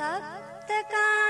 たったか。い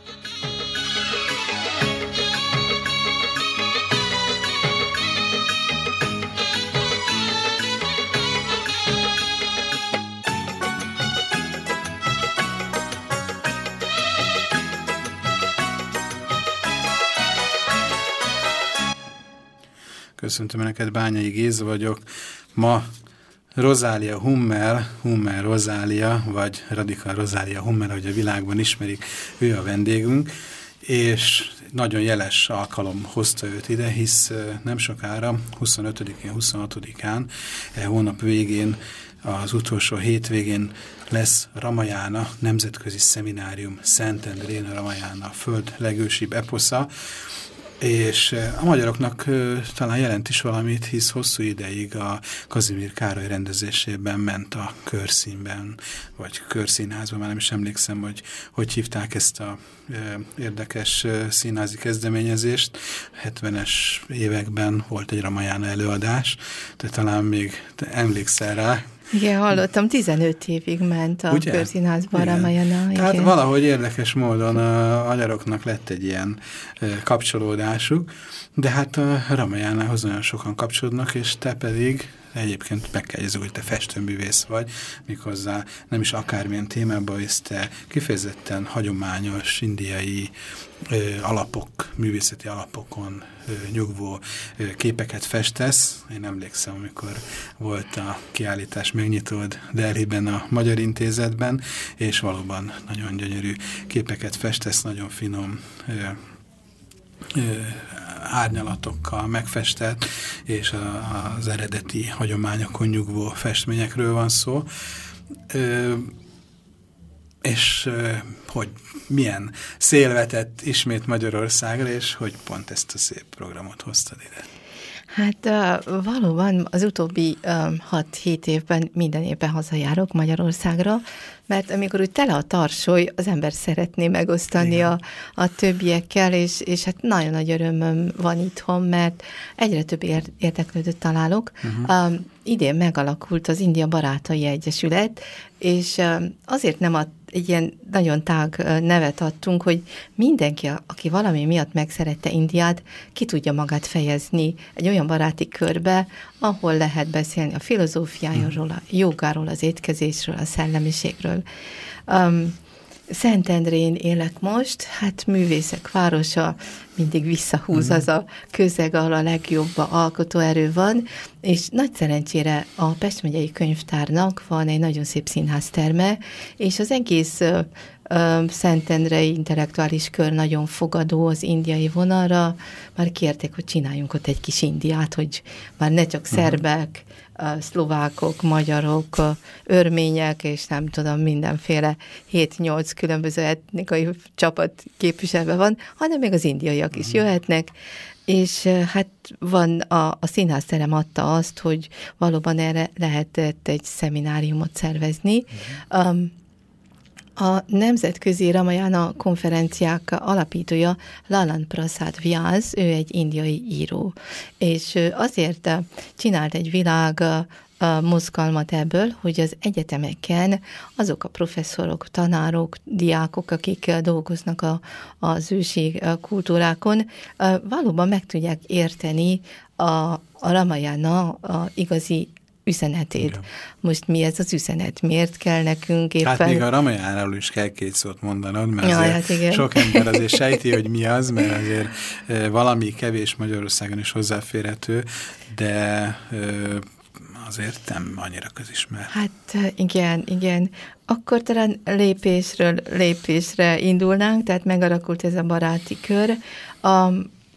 Köszöntöm Önöket, Bányai Géza vagyok. Ma Rozália Hummel, Hummel Rozália, vagy Radikal Rozália Hummel, ahogy a világban ismerik, ő a vendégünk, és nagyon jeles alkalom hozta őt ide, hisz nem sokára, 25-én, 26-án, e hónap végén, az utolsó hétvégén lesz Ramajána Nemzetközi Szeminárium Szentendrén, Ramajána föld legősibb eposza, és a magyaroknak talán jelent is valamit, hisz hosszú ideig a Kazimír Károly rendezésében ment a körszínben, vagy körszínházban, már nem is emlékszem, hogy hogy hívták ezt a érdekes színházi kezdeményezést. 70-es években volt egy Ramajána előadás, de talán még emlékszel rá, igen, hallottam, 15 évig ment a Ugye? körszínházban Ramayana. Tehát igen. valahogy érdekes módon a magyaroknak lett egy ilyen kapcsolódásuk, de hát a Ramajánához nagyon sokan kapcsolódnak, és te pedig egyébként meg kell jegyző, hogy te festőművész vagy, méghozzá nem is akármilyen témában, és te kifejezetten hagyományos indiai ö, alapok, művészeti alapokon nyugvó ö, képeket festesz. Én emlékszem, amikor volt a kiállítás megnyitód Delhiben a Magyar Intézetben, és valóban nagyon gyönyörű képeket festesz, nagyon finom ö, árnyalatokkal megfestett, és az eredeti hagyományokon nyugvó festményekről van szó. És hogy milyen szélvetett ismét Magyarországra, és hogy pont ezt a szép programot hoztad ide. Hát valóban az utóbbi 6-7 évben minden évben hazajárok Magyarországra, mert amikor úgy tele a tarsoly, az ember szeretné megosztani a, a többiekkel, és, és hát nagyon nagy örömöm van itthon, mert egyre több érdeklődött találok. Uh-huh. Um, idén megalakult az India Barátai Egyesület, és azért nem a egy ilyen nagyon tág nevet adtunk, hogy mindenki, aki valami miatt megszerette Indiát, ki tudja magát fejezni egy olyan baráti körbe, ahol lehet beszélni a filozófiájáról, a jogáról, az étkezésről, a szellemiségről. Um, Szentendrén élek most, hát művészek városa, mindig visszahúz mm. az a közeg, ahol a legjobb alkotóerő van, és nagy szerencsére a Pest megyei könyvtárnak van egy nagyon szép színházterme, és az egész Szentendrei intellektuális kör nagyon fogadó az indiai vonalra, már kérték, hogy csináljunk ott egy kis indiát, hogy már ne csak mhm. szerbek, szlovákok, magyarok, örmények, és nem tudom, mindenféle 7-8 különböző etnikai csapat képviselve van, hanem még az indiaiak is mhm. jöhetnek, és hát van, a, a színházterem adta azt, hogy valóban erre lehetett egy szemináriumot szervezni. Um, a Nemzetközi Ramayana konferenciák alapítója Lalan Prasad Vyaz, ő egy indiai író, és azért csinált egy világ mozgalmat ebből, hogy az egyetemeken azok a professzorok, tanárok, diákok, akik dolgoznak a, az ősi kultúrákon, valóban meg tudják érteni a, a Ramayana a igazi üzenetét. Igen. Most mi ez az üzenet? Miért kell nekünk éppen... Hát még a Ramajáról is kell két szót mondanod, mert ja, azért hát igen. sok ember azért sejti, hogy mi az, mert azért valami kevés Magyarországon is hozzáférhető, de azért nem annyira közismert. Hát igen, igen. Akkor talán lépésről lépésre indulnánk, tehát megalakult ez a baráti kör. A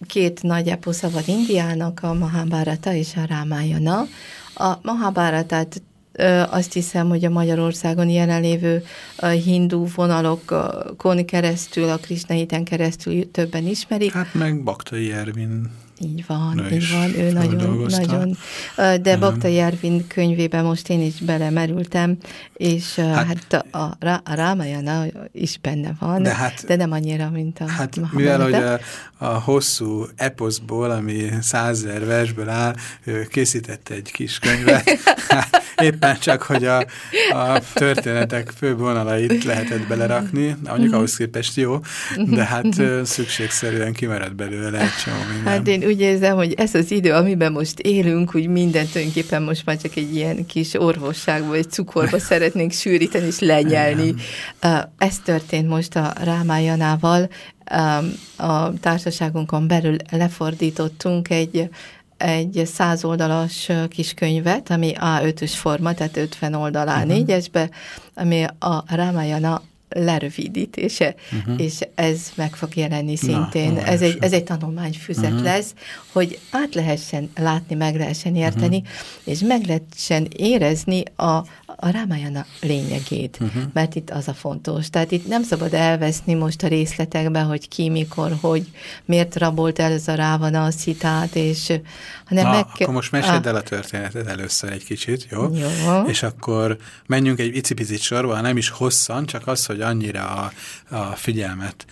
két nagy eposza van Indiának, a Mahabharata és a Ramayana. A Mahabharatát azt hiszem, hogy a Magyarországon jelenlévő hindu vonalokon keresztül, a Krisna keresztül többen ismerik. Hát meg Baktai Ervin így van, így van, ő nagyon, nagyon. De Bakta Jervin könyvében most én is belemerültem, és hát, hát a, a, Rámajana is benne van, de, hát, de nem annyira, mint a Hát mivel hogy a, a hosszú eposzból, ami százer versből áll, ő készített egy kis könyvet, hát éppen csak, hogy a, a történetek fő vonalait lehetett belerakni, mondjuk mhm. ahhoz képest jó, de hát szükségszerűen kimerett belőle egy csomó minden. Hát én úgy érzem, hogy ez az idő, amiben most élünk, hogy mindent tulajdonképpen most már csak egy ilyen kis orvosságba, egy cukorba szeretnénk sűríteni és lenyelni. Ez történt most a Rámájanával. A társaságunkon belül lefordítottunk egy egy száz oldalas kis könyvet, ami A5-ös forma, tehát 50 oldalán uh-huh. négyesbe, ami a Rámájana lerövidítése, uh-huh. és ez meg fog jelenni szintén. Na, ez, egy, ez egy tanulmányfüzet uh-huh. lesz, hogy át lehessen látni, meg lehessen érteni, uh-huh. és meg lehessen érezni a, a Rámájana lényegét, uh-huh. mert itt az a fontos. Tehát itt nem szabad elveszni most a részletekbe, hogy ki, mikor, hogy miért rabolt el ez a Rávana a szitát, és hanem Na, meg... akkor most meséld el a történetet először egy kicsit, jó? Jó. És akkor menjünk egy icipicit sorba, nem is hosszan, csak az, hogy annyira a, a figyelmet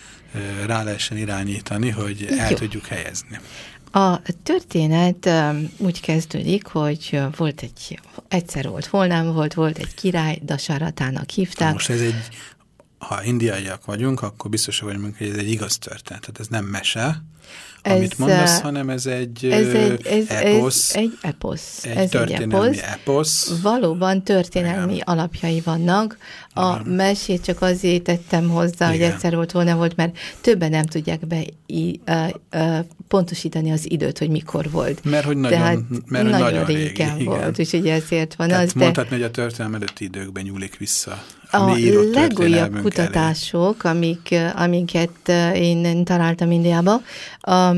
rá lehessen irányítani, hogy el jó. tudjuk helyezni. A történet úgy kezdődik, hogy volt egy, egyszer volt, hol nem volt, volt egy király, Dasaratának hívták. Most ez egy, ha indiaiak vagyunk, akkor biztos vagyunk, hogy ez egy igaz történet, tehát ez nem mese, ez, amit mondasz, hanem ez egy, ez egy ez, eposz. Ez egy eposz. Egy ez történelmi egy eposz. eposz. Valóban történelmi Igen. alapjai vannak. A Igen. mesét csak azért tettem hozzá, Igen. hogy egyszer volt, volna volt, mert többen nem tudják be i, uh, uh, pontosítani az időt, hogy mikor volt. Mert hogy nagyon, Tehát mert nagyon, nagyon régen régi, volt, úgyhogy ezért van Tehát az. Mondhatni, de... hogy a történelem előtti időkben nyúlik vissza. A legújabb kutatások, amik, amiket én találtam Indiában, a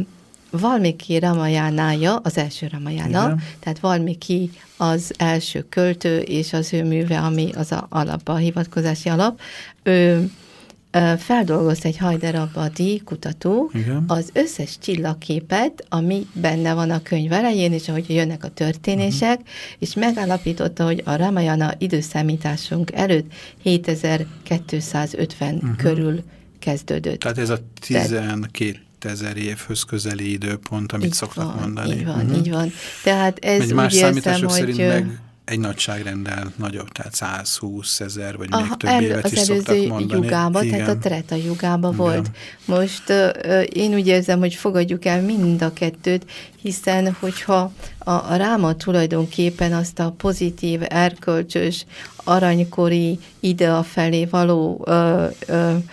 Valmiki Ramajánája, az első Ramajána, Igen. tehát Valmiki az első költő, és az ő műve, ami az a alap, a hivatkozási alap, ő feldolgozt egy Hajderabadi kutató Igen. az összes csillagképet, ami benne van a könyv elején, és ahogy jönnek a történések, uh-huh. és megállapította, hogy a Ramayana időszámításunk előtt 7250 uh-huh. Mhm. körül kezdődött. Tehát ez a 12 ezer évhöz közeli időpont, amit így szoktak van, mondani. Így van, uh -huh. így van. Tehát ez Egy más úgy számítások érzem, szerint hogy... meg egy nagyságrendel nagyobb, tehát 120 ezer, vagy Aha, még több el, évet is szoktak mondani. Jugába, Igen. tehát a Treta jugába Igen. volt. Most uh, én úgy érzem, hogy fogadjuk el mind a kettőt, hiszen hogyha a, a ráma tulajdonképpen azt a pozitív, erkölcsös, aranykori idea felé való uh, uh,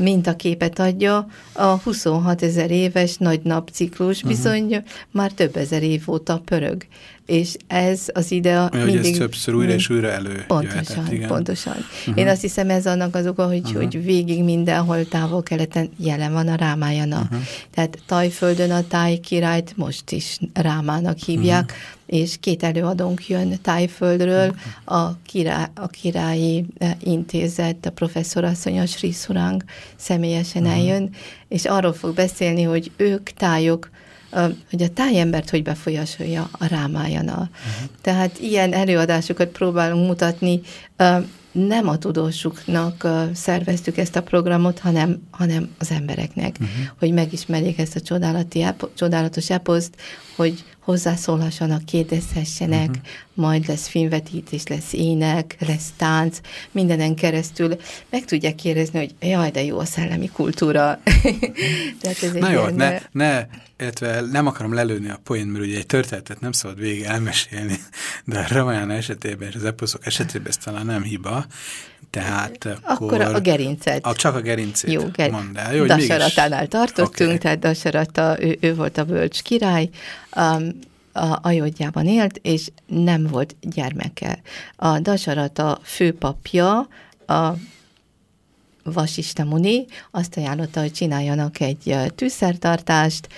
mintaképet adja, a 26 ezer éves nagy napciklus uh-huh. bizony már több ezer év óta pörög és ez az idea Olyan, mindig... Hogy ez többször újra és újra elő Pontosan, igen. pontosan. Uh-huh. Én azt hiszem ez annak az oka, hogy, uh-huh. hogy végig mindenhol távol-keleten jelen van a Rámájana. Uh-huh. Tehát Tajföldön a Táj királyt most is Rámának hívják, uh-huh. és két előadónk jön Tájföldről, a, király, a királyi eh, intézet, a professzorasszony, a Sri Surang személyesen eljön, és arról fog beszélni, hogy ők tájok hogy a tájembert hogy befolyásolja a rámájana. Uh-huh. Tehát ilyen előadásokat próbálunk mutatni, nem a tudósuknak szerveztük ezt a programot, hanem, hanem az embereknek, uh-huh. hogy megismerjék ezt a csodálati, csodálatos eposzt, hogy hozzászólhassanak, kérdezhessenek, uh-huh. majd lesz filmvetítés, lesz ének, lesz tánc, mindenen keresztül meg tudják kérdezni, hogy jaj, de jó a szellemi kultúra. Tehát ez Na jó, ilyen... ne, ne, illetve nem akarom lelőni a poén, mert ugye egy történetet nem szabad végig elmesélni, de a Ramayana esetében és az eposzok esetében ez talán nem hiba, tehát akkor... Akkor a gerincet. A, csak a gerincet Jó, ger mondd el. Jó, Dasaratánál tartottunk, okay. tehát Dasarata, ő, ő volt a bölcs király, um, a Ajodjában élt, és nem volt gyermeke. A Dasarata főpapja, a Vasista Muni azt ajánlotta, hogy csináljanak egy tűzszertartást.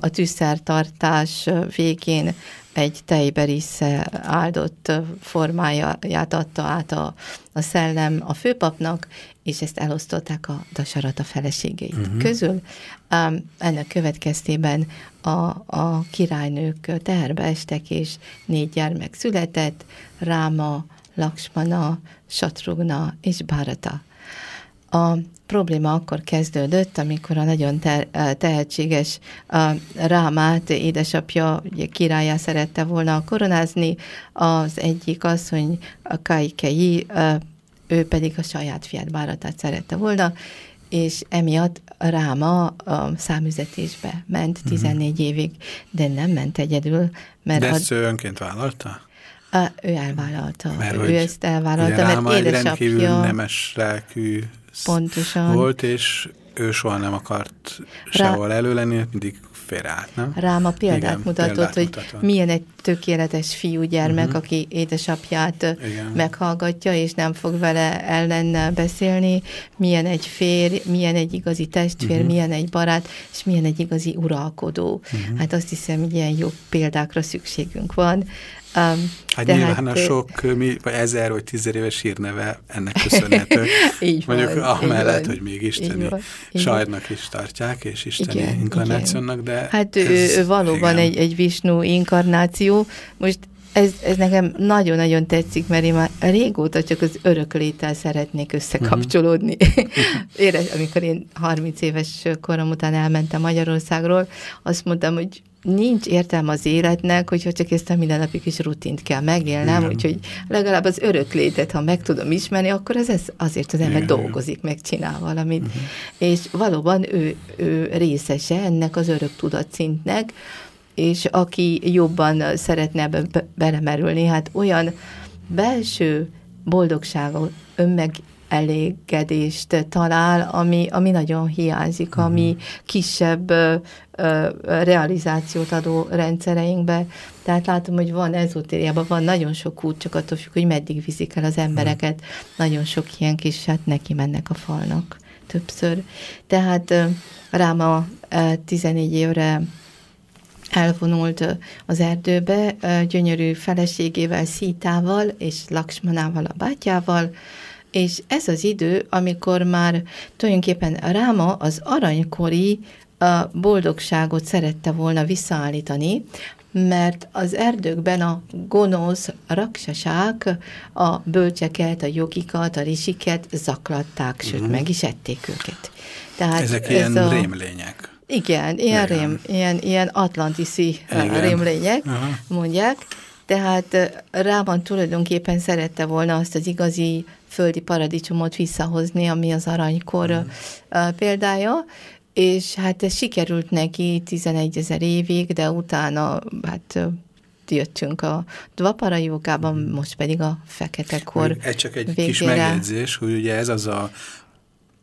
A tűzszertartás végén egy tejberisze áldott formáját adta át a, a szellem a főpapnak, és ezt elosztották a Dasarata feleségeit uh-huh. közül. Um, ennek következtében a, a királynők teherbe estek, és négy gyermek született, Ráma, Laksmana, Satrugna és Bharata. A probléma akkor kezdődött, amikor a nagyon te, tehetséges a Rámát édesapja ugye, királyá szerette volna koronázni, az egyik asszony, a Kaikei, ő pedig a saját fiát Báratát szerette volna, és emiatt Ráma a számüzetésbe ment 14 uh-huh. évig, de nem ment egyedül. Mert de ezt a... ő önként vállalta? A, ő elvállalta. Mert ő ezt elvállalta, mert édesapja... rendkívül nemes lelkű Pontosan. volt, és ő soha nem akart Rá... sehol elő lenni, mindig félreállt, nem? Rám a példát Igen, mutatott, példát hogy mutatott. milyen egy tökéletes fiúgyermek, uh-huh. aki édesapját Igen. meghallgatja, és nem fog vele ellen beszélni, milyen egy férj, milyen egy igazi testvér, uh-huh. milyen egy barát, és milyen egy igazi uralkodó. Uh-huh. Hát azt hiszem, ilyen jó példákra szükségünk van. Um, hát tehát, nyilván a sok mi, vagy ezer vagy tízer éves hírneve ennek köszönhető. így Mondjuk van, amellett, így hogy még isteni sajtnak is tartják, és isteni igen, inkarnációnak, de... Hát ő valóban igen. egy, egy Visnu inkarnáció. Most ez, ez nekem nagyon-nagyon tetszik, mert én már régóta csak az örökléttel szeretnék összekapcsolódni. Uh-huh. Érez, amikor én 30 éves korom után elmentem Magyarországról, azt mondtam, hogy nincs értelme az életnek, hogyha csak ezt a mindennapi kis rutint kell megélnem, Igen. úgyhogy legalább az öröklétet, ha meg tudom ismerni, akkor ez, ez azért az ember Igen. dolgozik, megcsinál valamit. Uh-huh. És valóban ő, ő részese ennek az örök tudatszintnek, és aki jobban szeretne ebbe belemerülni, hát olyan belső boldogságot, önmeg elégedést talál, ami, ami nagyon hiányzik, ami kisebb ö, ö, realizációt adó rendszereinkbe. Tehát látom, hogy van ezotériában, van nagyon sok út, csak attól függ, hogy meddig viszik el az embereket. Uh-huh. Nagyon sok ilyen kis, hát neki mennek a falnak többször. Tehát rám a 14 évre elvonult az erdőbe, gyönyörű feleségével, Szítával és Laksmanával, a bátyával, és ez az idő, amikor már tulajdonképpen Ráma az aranykori boldogságot szerette volna visszaállítani, mert az erdőkben a gonosz raksasák a bölcseket, a jogikat, a risiket zaklatták, sőt, uh-huh. meg is ették őket. Tehát Ezek ez ilyen a... rémlények. Igen, ilyen, rém, ilyen, ilyen atlantiszi Igen. rémlények, Aha. mondják. Tehát Rában tulajdonképpen szerette volna azt az igazi földi paradicsomot visszahozni, ami az aranykor uh-huh. példája, és hát ez sikerült neki 11 ezer évig, de utána hát jöttünk a Dvapara jogában, mhm. most pedig a fekete kor Ez csak egy végére. kis megjegyzés, hogy ugye ez az a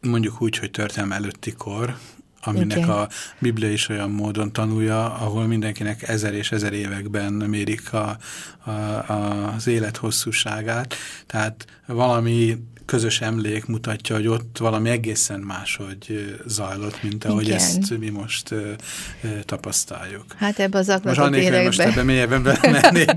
mondjuk úgy, hogy történelem előtti kor, aminek Igen. a Biblia is olyan módon tanulja, ahol mindenkinek ezer és ezer években mérik a, a, a, az élet hosszúságát. Tehát valami közös emlék mutatja, hogy ott valami egészen máshogy zajlott, mint ahogy Igen. ezt mi most ö, ö, tapasztaljuk. Hát ebbe az aklatott életbe. Most ebbe mélyebben belemennék.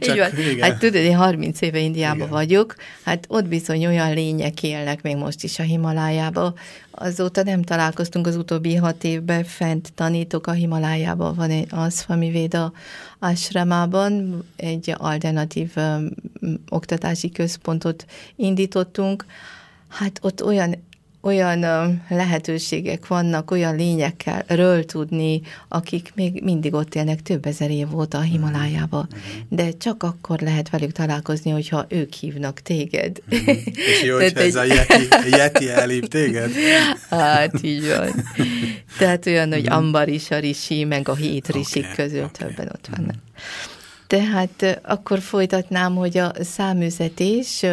Így van. Hát tudod, én 30 éve Indiában vagyok, hát ott bizony olyan lények élnek még most is a Himalájában, Azóta nem találkoztunk az utóbbi hat évben, fent tanítok a Himalájában, van egy Aszfami Véda Ashramában, egy alternatív oktatási központot indítottunk. Hát ott olyan olyan lehetőségek vannak, olyan lényekről tudni, akik még mindig ott élnek több ezer év óta a Himalájába. Mm-hmm. De csak akkor lehet velük találkozni, hogyha ők hívnak téged. Mm-hmm. És jó, hogy ez egy... a Yeti, Yeti elhív téged? Hát, így van. Tehát olyan, hogy mm-hmm. Ambari, Sarisi, meg a hét risik okay, közül okay. többen ott vannak. Mm-hmm. Tehát akkor folytatnám, hogy a számüzetés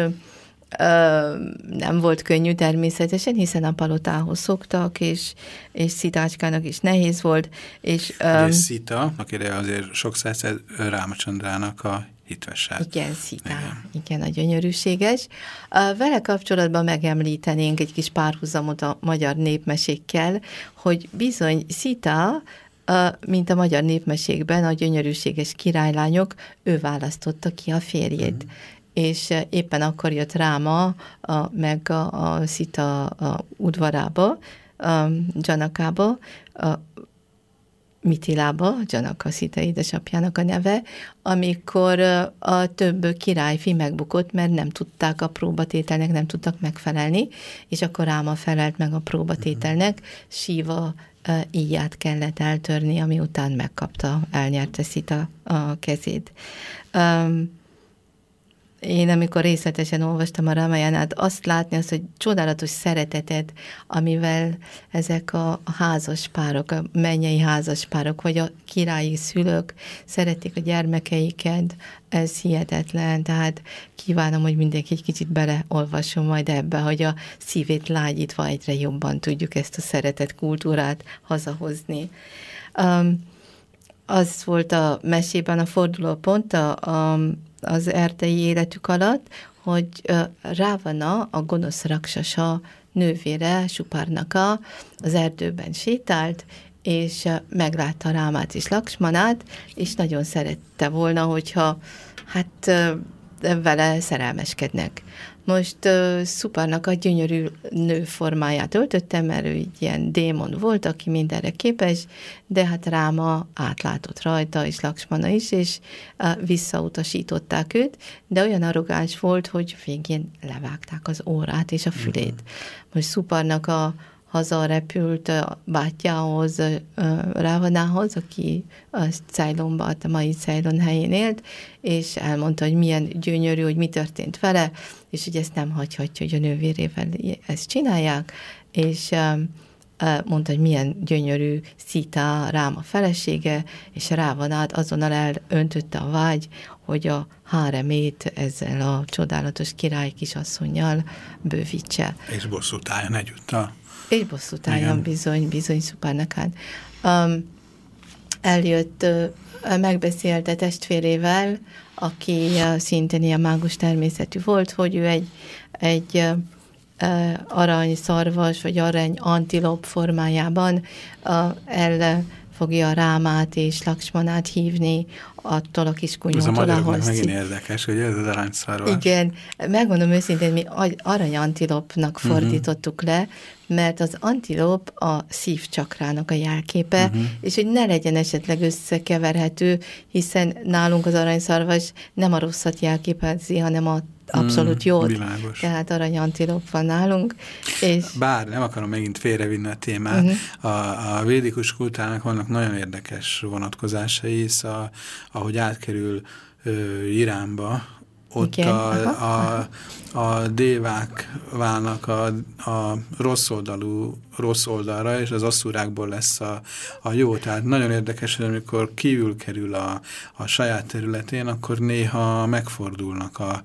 nem volt könnyű természetesen, hiszen a palotához szoktak, és, és Szitácskának is nehéz volt. És, um, Szita, akire azért sok száz Rámacsandrának a hitvesát. Igen, Szita, igen. igen, a gyönyörűséges. Vele kapcsolatban megemlítenénk egy kis párhuzamot a magyar népmesékkel, hogy bizony Szita mint a magyar népmesékben a gyönyörűséges királylányok, ő választotta ki a férjét. Mm és éppen akkor jött Ráma a, meg a, a Szita a udvarába, a Dzsanakába, a Mitilába, Dzsanaka Szita édesapjának a neve, amikor a több királyfi megbukott, mert nem tudták a próbatételnek, nem tudtak megfelelni, és akkor Ráma felelt meg a próbatételnek, Síva íját kellett eltörni, ami után megkapta, elnyerte Szita a kezét. Um, én amikor részletesen olvastam a Ramayanát, azt látni azt, hogy csodálatos szeretetet, amivel ezek a házas párok, a mennyei házas párok, vagy a királyi szülők szeretik a gyermekeiket, ez hihetetlen, tehát kívánom, hogy mindenki egy kicsit beleolvasson majd ebbe, hogy a szívét lágyítva egyre jobban tudjuk ezt a szeretet kultúrát hazahozni. Um, az volt a mesében a fordulópont, a, a az erdei életük alatt, hogy Rávana, a gonosz raksasa nővére, Supárnaka az erdőben sétált, és meglátta Rámát és Laksmanát, és nagyon szerette volna, hogyha hát vele szerelmeskednek. Most uh, Szuparnak a gyönyörű nő formáját öltöttem, mert ő egy ilyen démon volt, aki mindenre képes, de hát Ráma átlátott rajta, és Laksmana is, és uh, visszautasították őt, de olyan arrogáns volt, hogy végén levágták az órát és a fülét. Most Szuparnak a hazarepült a bátyjához, Rávanához, aki a Ceylonban, a mai Ceylon helyén élt, és elmondta, hogy milyen gyönyörű, hogy mi történt vele, és hogy ezt nem hagyhatja, hogy a nővérével ezt csinálják, és mondta, hogy milyen gyönyörű szita rám a felesége, és Rávanát azonnal elöntötte a vágy, hogy a háremét ezzel a csodálatos király kisasszonyjal bővítse. És bosszút álljon egyúttal. És bosszút álljon bizony, bizony Szupárnakán. Um, eljött, uh, megbeszélte testvérével, aki uh, szintén ilyen mágus természetű volt, hogy ő egy, egy uh, arany szarvas, vagy arany antilop formájában el fogja Rámát és Laksmanát hívni attól a kis kunyótól, ahol... Ez a megint érdekes, hogy ez az aranyszarvas. Igen, megmondom őszintén, mi aranyantilopnak mhm. fordítottuk uh -huh. le, mert az antilop a szívcsakrának a jelképe, uh mhm. -huh. és hogy ne legyen esetleg összekeverhető, hiszen nálunk az aranyszarvas nem a rosszat jelképezi, hanem a abszolút mm, jót. Világos. Tehát aranyantilop van nálunk. És... Bár nem akarom megint félrevinni a témát, uh mhm. -huh. a, a védikus kultúrának vannak nagyon érdekes vonatkozásai, hisz a, ahogy átkerül ö, Iránba, ott Igen, a, a, a dévák válnak a, a rossz oldalú rossz oldalra, és az asszúrákból lesz a, a jó. Tehát nagyon érdekes, hogy amikor kívül kerül a, a saját területén, akkor néha megfordulnak a,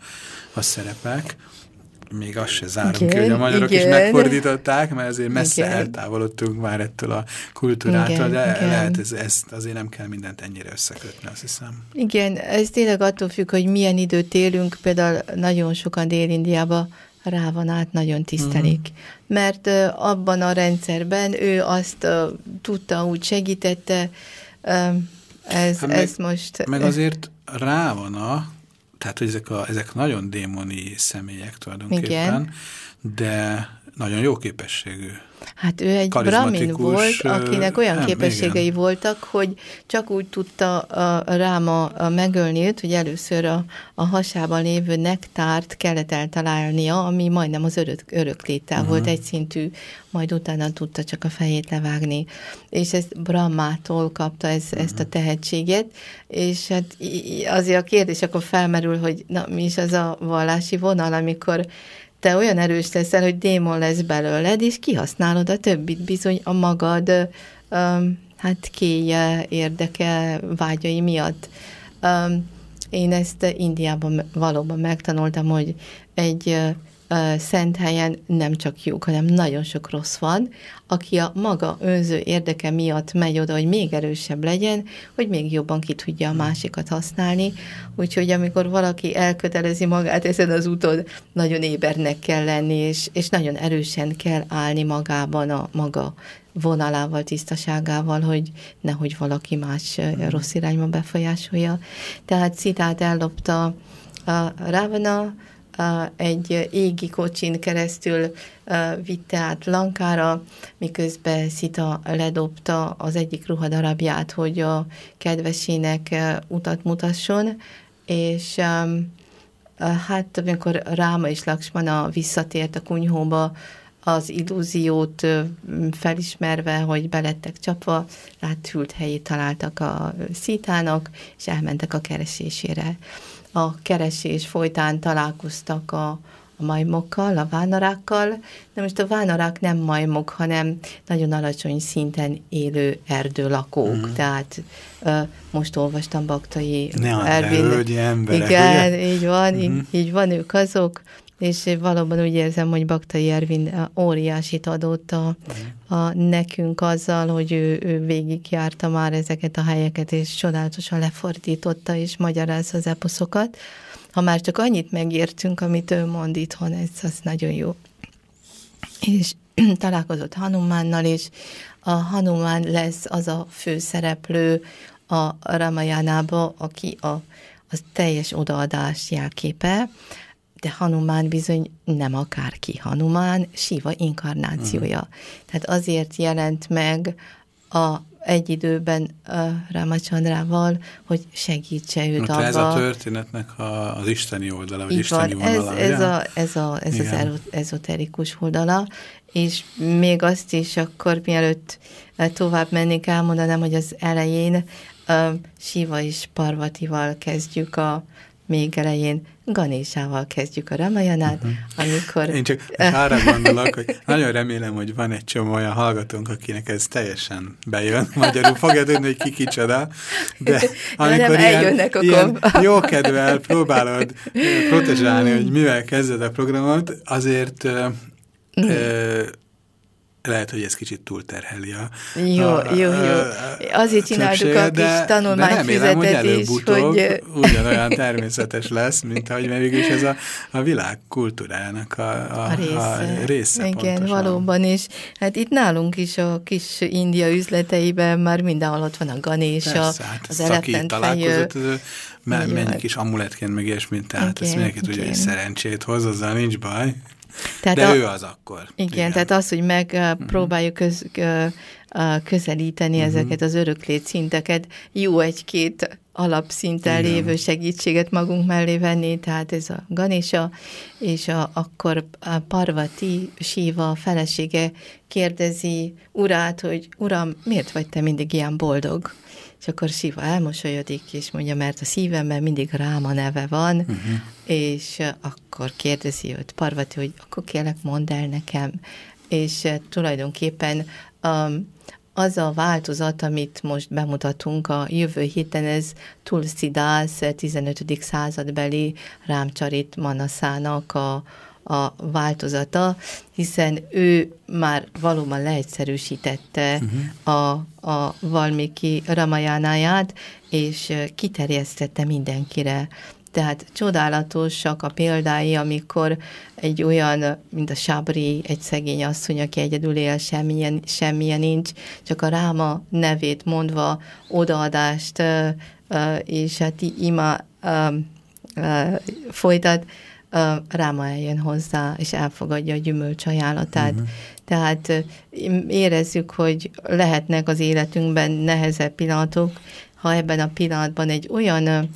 a szerepek még azt se zárom igen, ki, hogy a magyarok igen. is megfordították, mert azért messze igen. eltávolodtunk már ettől a kultúrától, igen, de igen. lehet ez, ezt azért nem kell mindent ennyire összekötni, azt hiszem. Igen, ez tényleg attól függ, hogy milyen időt élünk, például nagyon sokan Dél-Indiában rá van át, nagyon tisztelik. Uh -huh. Mert uh, abban a rendszerben ő azt uh, tudta, úgy segítette, uh, ez, hát ez meg, most... Meg azért rá van a tehát, hogy ezek, a, ezek nagyon démoni személyek tulajdonképpen, Igen. de nagyon jó képességű. Hát ő egy brahmin volt, akinek olyan nem, képességei igen. voltak, hogy csak úgy tudta a Ráma megölni őt, hogy először a, a hasában lévő nektárt kellett eltalálnia, ami majdnem az örök, öröklétel uh -huh. volt egyszintű, majd utána tudta csak a fejét levágni. És ezt Brahmától kapta ez, uh -huh. ezt a tehetséget, és hát azért a kérdés akkor felmerül, hogy na, mi is az a vallási vonal, amikor te olyan erős leszel, hogy démon lesz belőled, és kihasználod a többit bizony a magad um, hát kéje, érdeke, vágyai miatt. Um, én ezt Indiában valóban megtanultam, hogy egy szent helyen nem csak jók, hanem nagyon sok rossz van, aki a maga önző érdeke miatt megy oda, hogy még erősebb legyen, hogy még jobban ki tudja a másikat használni. Úgyhogy amikor valaki elkötelezi magát ezen az úton, nagyon ébernek kell lenni, és, és nagyon erősen kell állni magában a maga vonalával, tisztaságával, hogy nehogy valaki más rossz irányba befolyásolja. Tehát Citát ellopta a Ravana, egy égi kocsin keresztül vitte át Lankára, miközben Szita ledobta az egyik ruhadarabját, hogy a kedvesének utat mutasson, és hát amikor Ráma és Laksmana visszatért a kunyhóba, az illúziót felismerve, hogy belettek csapva, rátült helyét találtak a szítának, és elmentek a keresésére a keresés folytán találkoztak a, a majmokkal, a vánarákkal, de most a vánarák nem majmok, hanem nagyon alacsony szinten élő erdőlakók, mm. tehát uh, most olvastam Baktai Ervin. emberek, Igen, ugye? így van, mm. így, mhm. így van, ők azok, és valóban úgy érzem, hogy Baktai Ervin óriásit adott a, a nekünk azzal, hogy ő, ő végigjárta már ezeket a helyeket, és csodálatosan lefordította és magyarázza az eposzokat. Ha már csak annyit megértünk, amit ő mond itthon, ez az nagyon jó. És találkozott Hanumánnal, és a Hanumán lesz az a főszereplő a Ramajánába, aki a, az teljes odaadás jelképe, de Hanumán bizony nem akárki. Hanumán Siva inkarnációja. Uh-huh. Tehát azért jelent meg a egy időben uh, Ramachandrával, hogy segítse őt Mert abba. Ez a történetnek a, az isteni oldala, vagy Így isteni van, vonala. Ez, ez, a, ez, a, ez az ezoterikus oldala, és még azt is akkor, mielőtt tovább mennék, elmondanám, hogy az elején uh, Siva és Parvatival kezdjük a még elején Ganésával kezdjük a Ramajanát, uh-huh. amikor... Én csak arra gondolok, hogy nagyon remélem, hogy van egy csomó olyan hallgatónk, akinek ez teljesen bejön. Magyarul fogja tudni, hogy ki kicsoda, de amikor nem ilyen, ilyen jókedvel próbálod protezsálni, hogy mivel kezded a programot, azért mm lehet, hogy ez kicsit túlterheli a Jó, a, jó, jó. Azért csináltuk a kis tanulmányfüzetet is, hogy... ugyanolyan természetes lesz, mint ahogy mégis ez a, a világ kultúrájának a, a, a része. A része Igen, pontosan. valóban, és hát itt nálunk is a kis India üzleteiben már mindenhol ott van a Ganésa, Persze, hát az elefent Mennyi kis amuletként meg ilyesmint, tehát igen, ezt mindenki tudja, hogy szerencsét hoz, azzal nincs baj. Tehát De a, ő az akkor. Igen, igen. tehát az, hogy megpróbáljuk köz, közelíteni uh -huh. ezeket az öröklét szinteket, jó egy-két alapszinten Igen. lévő segítséget magunk mellé venni, tehát ez a Ganesha, és a, akkor a Parvati, Siva felesége kérdezi urát, hogy uram, miért vagy te mindig ilyen boldog? És akkor Siva elmosolyodik, és mondja, mert a szívemben mindig Ráma neve van, uh -huh. és akkor kérdezi őt Parvati, hogy akkor kérlek, mondd el nekem. És tulajdonképpen um, az a változat, amit most bemutatunk a jövő héten, ez Tulsidász 15. századbeli Rámcsarit Manaszának a, a változata, hiszen ő már valóban leegyszerűsítette uh-huh. a, a Valmiki Ramajánáját, és kiterjesztette mindenkire. Tehát csodálatosak a példái, amikor egy olyan, mint a Sábri, egy szegény asszony, aki egyedül él, semmilyen, semmilyen nincs, csak a Ráma nevét mondva odaadást és hát ima folytat, Ráma eljön hozzá, és elfogadja a gyümölcs ajánlatát. Uh-huh. Tehát érezzük, hogy lehetnek az életünkben nehezebb pillanatok, ha ebben a pillanatban egy olyan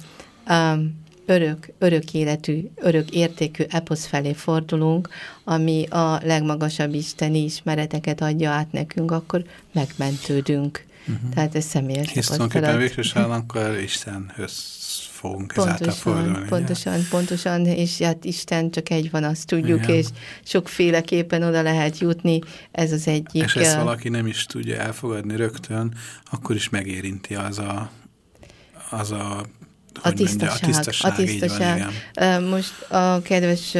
um, örök, örök életű, örök értékű eposz felé fordulunk, ami a legmagasabb isteni ismereteket adja át nekünk, akkor megmentődünk. Uh-huh. Tehát ez személyes Hisz tulajdonképpen végsősorban akkor Istenhöz fogunk pontosan, fordulni. Pontosan, ugye? pontosan, és hát Isten csak egy van, azt tudjuk, Igen. és sokféleképpen oda lehet jutni, ez az egyik. És ezt valaki nem is tudja elfogadni rögtön, akkor is megérinti az a, az a a tisztaság, mondja, a tisztaság. A tisztaság. Van, Most a kedves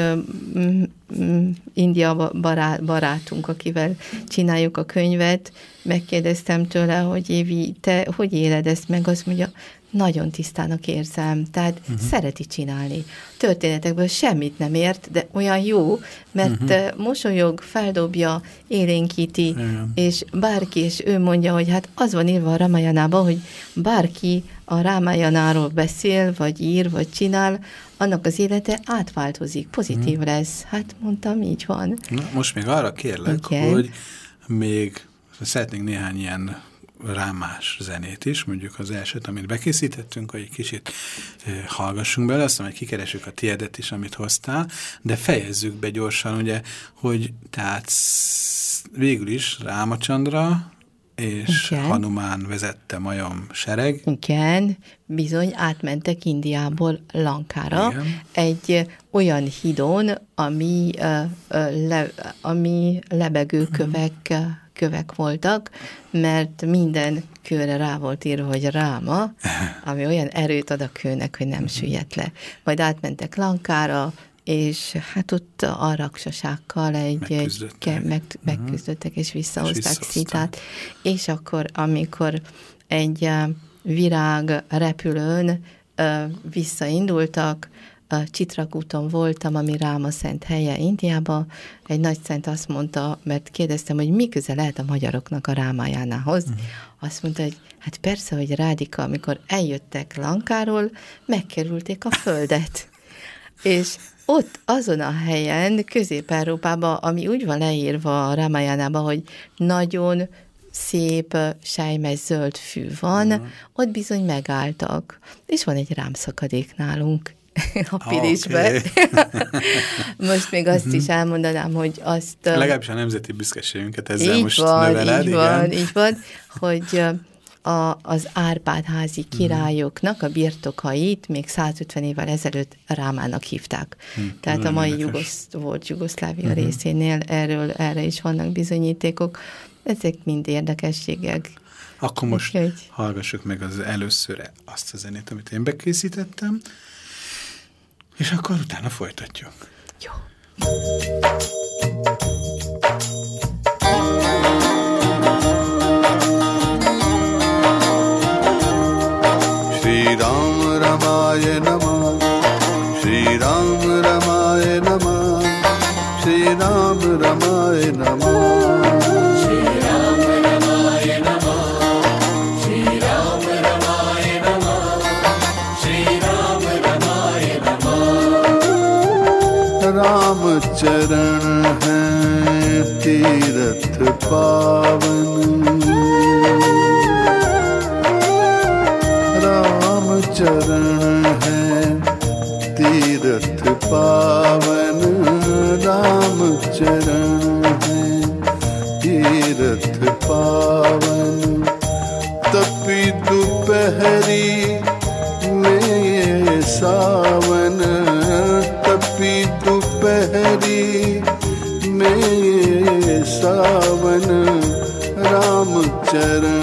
India barát, barátunk, akivel csináljuk a könyvet, megkérdeztem tőle, hogy Évi, te hogy éled ezt meg? Azt mondja, nagyon tisztának érzem, tehát uh-huh. szereti csinálni. Történetekből semmit nem ért, de olyan jó, mert uh-huh. mosolyog, feldobja, élénkíti, Igen. és bárki, és ő mondja, hogy hát az van írva a Ramayanában, hogy bárki a Ramayanáról beszél, vagy ír, vagy csinál, annak az élete átváltozik, pozitív uh-huh. lesz. Hát mondtam, így van. Na, most még arra kérlek, Igen. hogy még szeretnénk néhány ilyen rámás zenét is, mondjuk az elsőt, amit bekészítettünk, hogy egy kicsit hallgassunk bele, aztán majd kikeresünk a tiedet is, amit hoztál, de fejezzük be gyorsan, ugye, hogy tehát végül is Rámacsandra és Igen. Hanumán vezette majom sereg. Igen, bizony átmentek Indiából Lankára, Igen. egy olyan hidon, ami, uh, le, ami lebegő kövek uh -huh kövek voltak, mert minden kőre rá volt írva, hogy ráma, ami olyan erőt ad a kőnek, hogy nem süllyedt le. Majd átmentek Lankára, és hát ott a raksasákkal egy, megküzdöttek, egy, meg, mhm. megküzdöttek és visszahozták és Szitát. És akkor, amikor egy virág repülőn visszaindultak, Csitrakúton voltam, ami Ráma szent helye Indiába. Egy nagy szent azt mondta, mert kérdeztem, hogy mi köze lehet a magyaroknak a Rámájánához. Uh-huh. Azt mondta, hogy hát persze, hogy Rádika, amikor eljöttek Lankáról, megkerülték a földet. És ott azon a helyen, Közép-Európában, ami úgy van leírva a Rámájánában, hogy nagyon szép, sejmes zöld fű van, uh-huh. ott bizony megálltak. És van egy rámszakadék nálunk Okay. Most még azt is mhm. elmondanám, hogy azt... Legalábbis a nemzeti büszkeségünket ezzel így most van, növeled. Így igen. van, így van, hogy a, az Árpádházi mhm. királyoknak a birtokait még 150 évvel ezelőtt Rámának hívták. Hmm, Tehát a mai Jugosz, volt Jugoszlávia uh-huh. részénél erről, erre is vannak bizonyítékok. Ezek mind érdekességek. Akkor most Úgy, hallgassuk meg az először azt a zenét, amit én bekészítettem. És akkor utána folytatjuk. Jó. Shri Ram Ramaya Namah Shri Ram Ramaya Namah Shri Ram Ramaya Namah चरण है तीरथ पावन तपी दोपहरी में सावन तपी दोपहरी में सावन राम चरण।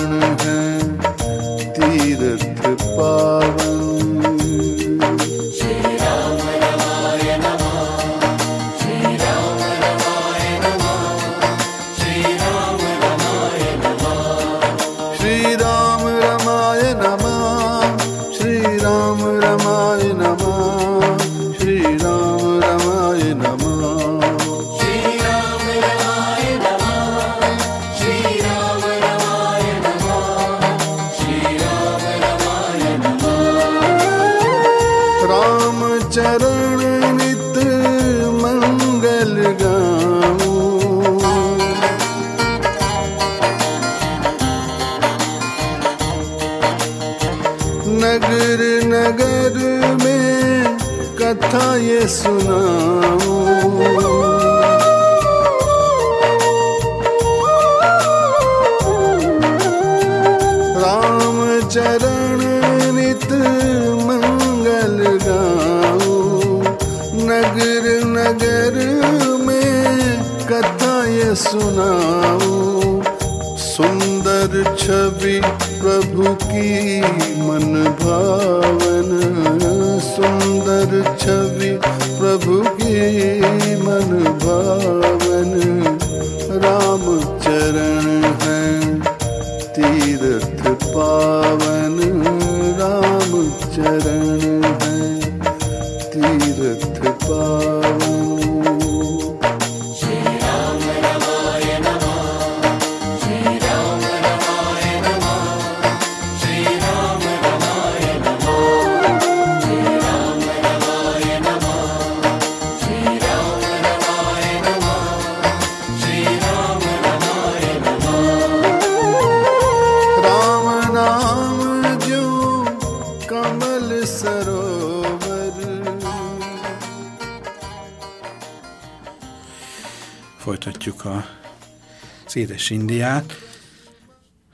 मन भावन राम चरण है तीर्थ पावन राम चरण है तीर्थ पावन Folytatjuk a széles Indiát.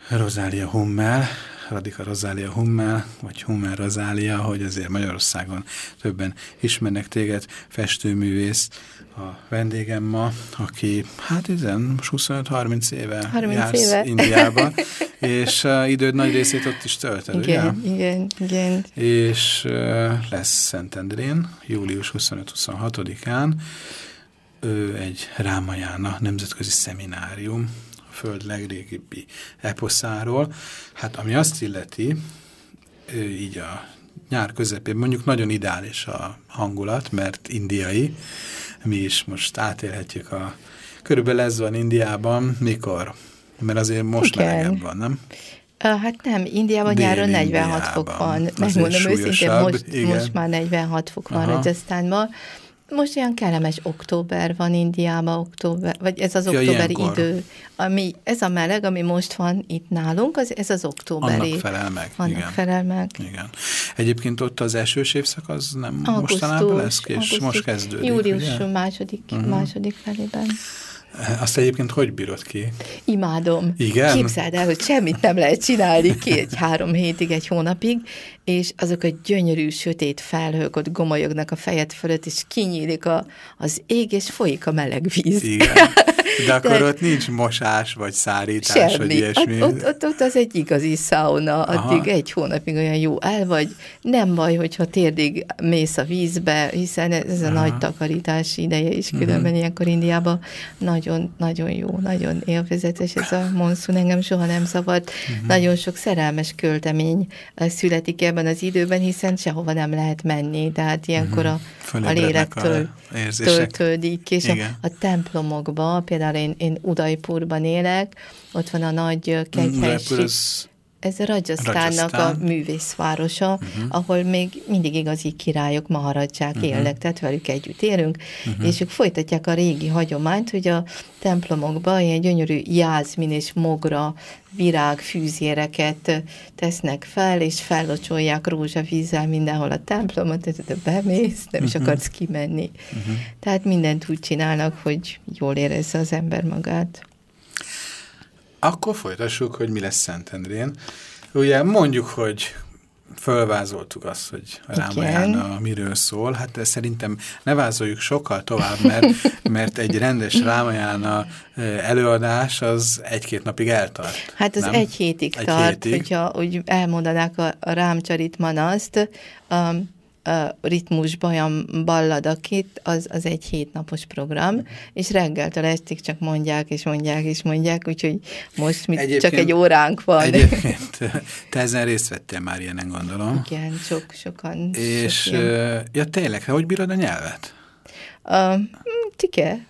Rozália Hummel, Radika Rozália Hummel, vagy Hummel Rozália, hogy azért Magyarországon többen ismernek téged, festőművész, a vendégem ma, aki hát ezen 25-30 éve 30 jársz éve. Indiába, és uh, időd nagy részét ott is töltöd, Igen, ugye? igen, igen. És uh, lesz Szentendrén, július 25-26-án ő egy Rámajána nemzetközi szeminárium, a Föld legrégebbi eposzáról. Hát ami azt illeti, így a nyár közepén mondjuk nagyon ideális a hangulat, mert indiai, mi is most átélhetjük a... Körülbelül ez van Indiában, mikor? Mert azért most melegebb van, nem? Hát nem, Indiában nyáron 46 fok Dél-Indiában. van. Megmondom őszintén, most, igen. most már 46 fok van. Rajasztánban. Most olyan kellemes október van Indiában, október, vagy ez az Ja, októberi ilyenkor. idő. Ami, ez a meleg, ami most van itt nálunk, az, ez az októberi. Annak felel meg, Annak igen. felel meg. Igen. Egyébként ott az esős évszak az nem Augusztus, mostanában lesz, és augusztus, most kezdődik, Július ugye? második, Mhm. második felében. Azt egyébként hogy bírod ki? Imádom. Igen? Képzeld el, hogy semmit nem lehet csinálni ki egy három hétig, egy hónapig, és azok a gyönyörű, sötét felhők ott gomolyognak a fejed fölött, és kinyílik a, az ég, és folyik a meleg víz. Igen. De akkor De- ott nincs mosás, vagy szárítás, vagy Semmi. ilyesmi. Ott, ott, ott, az egy igazi szauna, addig Aha. egy hónapig olyan jó el vagy. Nem baj, hogyha térdig mész a vízbe, hiszen ez a Aha. nagy takarítási ideje is, Mhm. különben ilyenkor Indiában nagyon, nagyon jó, nagyon élvezetes ez a monszun, engem soha nem zavart. Mhm. Nagyon sok szerelmes költemény eh, születik ebben az időben, hiszen sehova nem lehet menni, tehát ilyenkor a, a Fölébrednek lélektől a érzések. töltődik, és a, Igen. a templomokban, például én, én Udaipurban élek, ott van a nagy ö, kegyhely az- ez Rajasztánnak a művészvárosa, Mhm. uh-huh. ahol még mindig igazi királyok, maharadzsák Mhm. uh-huh. élnek, tehát velük együtt élünk, uh-huh. és ők folytatják a régi hagyományt, hogy a templomokban ilyen gyönyörű jázmin és mogra virágfűzéreket tesznek fel, és fellocsolják rózsavízzel mindenhol a templomot, tehát te bemész, nem is Mhm. akarsz kimenni. Mhm. Tehát mindent úgy csinálnak, hogy jól érezze az ember magát. Akkor folytassuk, hogy mi lesz Szentendrén. Ugye mondjuk, hogy fölvázoltuk azt, hogy. Rámajána miről szól, hát de szerintem ne vázoljuk sokkal tovább, mert, mert egy rendes Rámajána előadás az egy-két napig eltart. Hát az nem? egy hétig Egy tart, hétig. hogyha úgy elmondanák a, a Rámcsarit Manaszt, a ritmusban olyan balladakit, az, az egy hétnapos program, és reggeltől estig csak mondják, és mondják, és mondják, úgyhogy most mit, csak egy óránk van. Egyébként te ezen részt vettél már ilyenen, gondolom. Igen, sok, sokan. És, sok ja tényleg, hogy bírod a nyelvet? Uh, tike.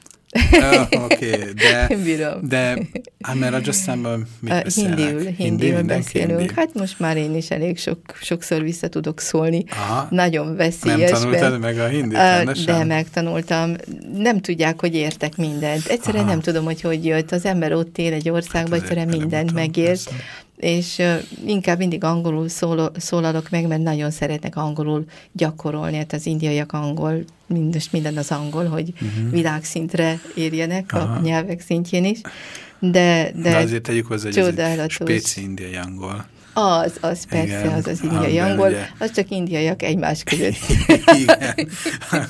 Uh, Oké, okay, de, Bírom. de hát mert Rajasztánban mit Uh, beszélnek? hindiül, hindiül mindenki beszélünk. hindi? Hát most már én is elég sok, sokszor vissza tudok szólni. Aha. Nagyon veszélyes. Nem tanultad mert- meg a hindit rendesen? De megtanultam. Nem tudják, hogy értek mindent. Egyszerűen Aha. nem tudom, hogy hogy jött. Az ember ott él egy országban, Hát egyszerűen mindent megért. persze. És inkább mindig angolul szól, szólalok meg, mert nagyon szeretnek angolul gyakorolni, hát az indiaiak angol, mindes minden az angol, hogy uh-huh. világszintre érjenek Aha. a nyelvek szintjén is. De, de, de azért tegyük hozzá, hogy ez egy spéci indiai angol. Az, az persze, Igen, az az indiai angol, ugye... az csak indiaiak egymás között. Igen.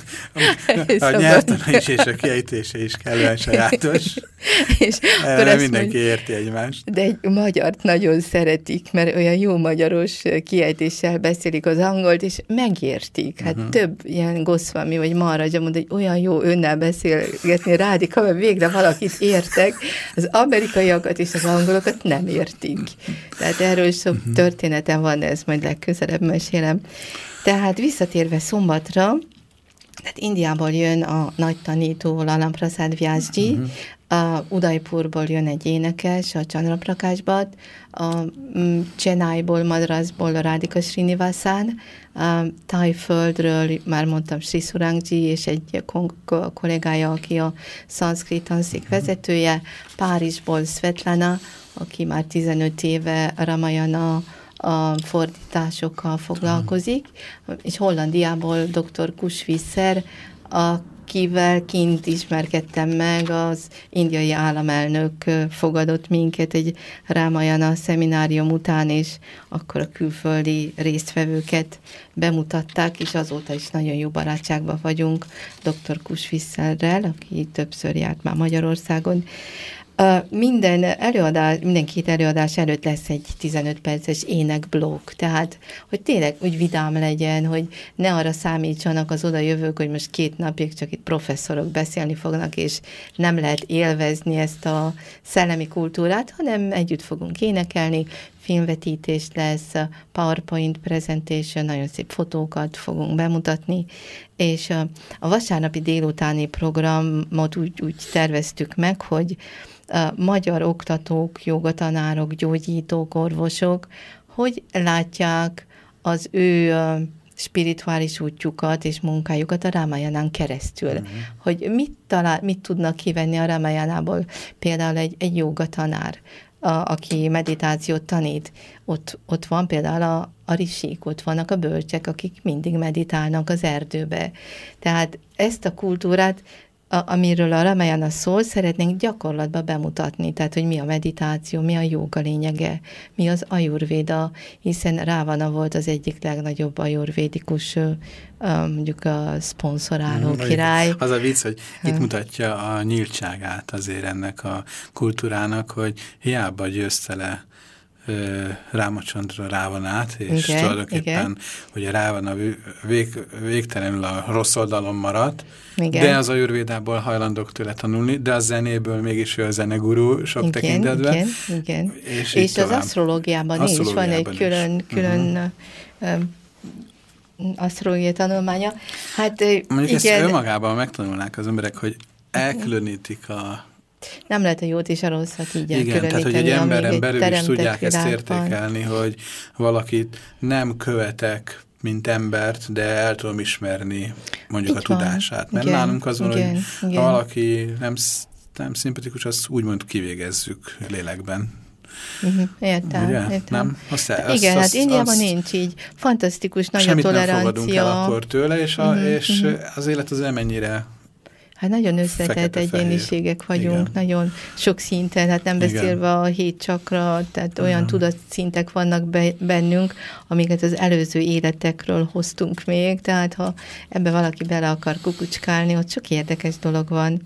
A, a nyelvtana is és a kiejtése is kellően sajátos. és akkor mindenki mondja, érti egymást. De egy magyart nagyon szeretik, mert olyan jó magyaros kiejtéssel beszélik az angolt, és megértik. Hát uh mhm. -huh. több ilyen goszvami, vagy maradzsa mond, hogy olyan jó önnel beszélgetni rádika, mert végre valakit értek. Az amerikaiakat és az angolokat nem értik. Tehát erről sok uh-huh. története van, ez majd legközelebb mesélem. Tehát visszatérve szombatra, tehát Indiából jön a nagy tanító Lalam Prasad Vyasji, uh-huh. a Udaipurból jön egy énekes, a Chandraprakashbat, a mm, Chennaiból, Madrasból a Radhika Srinivasan, a Tájföldről már mondtam Sri Surangji és egy kollégája, aki a szanszkrit tanszik uh-huh. vezetője, Párizsból Svetlana, aki már 15 éve Ramayana a fordításokkal foglalkozik, és Hollandiából dr. Kusvisser, akivel kint ismerkedtem meg, az indiai államelnök fogadott minket egy Ramayana szeminárium után, és akkor a külföldi résztvevőket bemutatták, és azóta is nagyon jó barátságban vagyunk dr. Kusvisserrel, aki többször járt már Magyarországon, minden előadás, minden két előadás előtt lesz egy 15 perces énekblokk, tehát, hogy tényleg úgy vidám legyen, hogy ne arra számítsanak az oda jövők, hogy most két napig csak itt professzorok beszélni fognak, és nem lehet élvezni ezt a szellemi kultúrát, hanem együtt fogunk énekelni, filmvetítés lesz, PowerPoint presentation, nagyon szép fotókat fogunk bemutatni, és a, vasárnapi délutáni programot úgy, úgy terveztük meg, hogy magyar oktatók, jogatanárok, gyógyítók, orvosok, hogy látják az ő spirituális útjukat és munkájukat a Rámajanán keresztül. Uh-huh. Hogy mit, talál, mit tudnak kivenni a Rámajánából például egy, egy jogatanár, a, aki meditációt tanít. Ott, ott van például a, a risik, ott vannak a bölcsek, akik mindig meditálnak az erdőbe. Tehát ezt a kultúrát a, amiről a Ramayana szól, szeretnénk gyakorlatba bemutatni, tehát hogy mi a meditáció, mi a jóga lényege, mi az ajurvéda, hiszen Rávana volt az egyik legnagyobb ajurvédikus mondjuk a szponzoráló mm, király. Az a vicc, hogy itt mutatja a nyíltságát azért ennek a kultúrának, hogy hiába győzte le Rámacsandra Rávanát, és igen, tulajdonképpen, igen. hogy a Rávana vég, végtelenül a rossz oldalon maradt, igen. de az ajurvédából hajlandók tőle tanulni, de a zenéből mégis ő a zenegurú sok igen, tekintetben. Igen, igen. És, és az asztrológiában is van egy külön, külön uh -huh. asztrológiai tanulmánya. Hát, Mondjuk igen. ezt önmagában megtanulnák az emberek, hogy elkülönítik a nem lehet a jót és a rosszat így Igen, tehát hogy egy emberen belül is tudják ezt értékelni, hogy valakit nem követek, mint embert, de el tudom ismerni mondjuk Itt a van. tudását. Mert igen, nálunk az van, igen, hogy igen. ha valaki nem, nem szimpatikus, azt úgymond kivégezzük lélekben. Uh mhm, -huh. Értem, Ugye? értem. Nem? Azt, azt, Igen, azt, hát Indiában azt, nincs így. Fantasztikus nagy a tolerancia. Semmit nem fogadunk el akkor tőle, és, a, uh mhm, -huh, és uh mhm. -huh. az élet az elmennyire Hát nagyon összetett egyéniségek vagyunk, Igen. nagyon sok szinten, hát nem beszélve Igen. a hét csakra, tehát Igen. olyan tudatszintek vannak be, bennünk, amiket az előző életekről hoztunk még, tehát ha ebbe valaki bele akar kukucskálni, ott sok érdekes dolog van.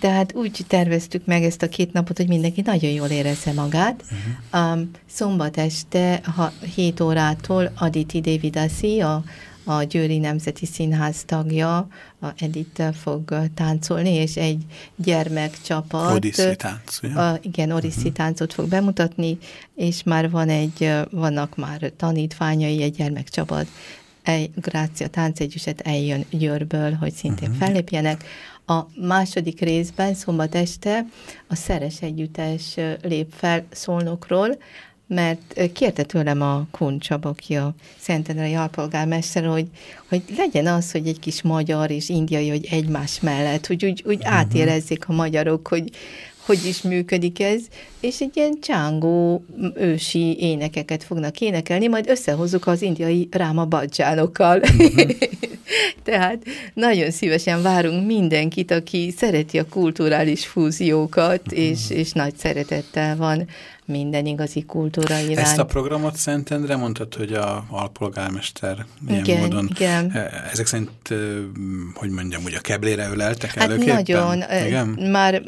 Tehát úgy terveztük meg ezt a két napot, hogy mindenki nagyon jól érezze magát. Uh-huh. Um, szombat este ha 7 órától Aditi Devidasi, a a Győri Nemzeti Színház tagja, a Edith fog táncolni, és egy gyermekcsapat. Odiszi tánc, a, Igen, Odiszi uh mhm. -huh. táncot fog bemutatni, és már van egy, vannak már tanítványai, egy gyermekcsapat, egy Grácia táncegyüset eljön Győrből, hogy szintén uh mhm. -huh. fellépjenek. A második részben, szombat este, a Szeres Együttes lép fel Szolnokról, mert kérte tőlem a Kuncsab, aki a Szentendrei alpolgármester, hogy, hogy legyen az, hogy egy kis magyar és indiai, hogy egymás mellett, hogy úgy, úgy uh-huh. átérezzék a magyarok, hogy, hogy is működik ez, és egy ilyen csángó ősi énekeket fognak énekelni, majd összehozzuk az indiai ráma badzsánokkal. Tehát nagyon szívesen várunk mindenkit, aki szereti a kulturális fúziókat, és, és nagy szeretettel van minden igazi kultúra iránt. Ezt a programot Szentendre mondtad, hogy a alpolgármester ilyen igen, módon. Igen. E, ezek szerint, hogy mondjam, hogy a keblére öleltek hát előképpen? nagyon. Igen? Már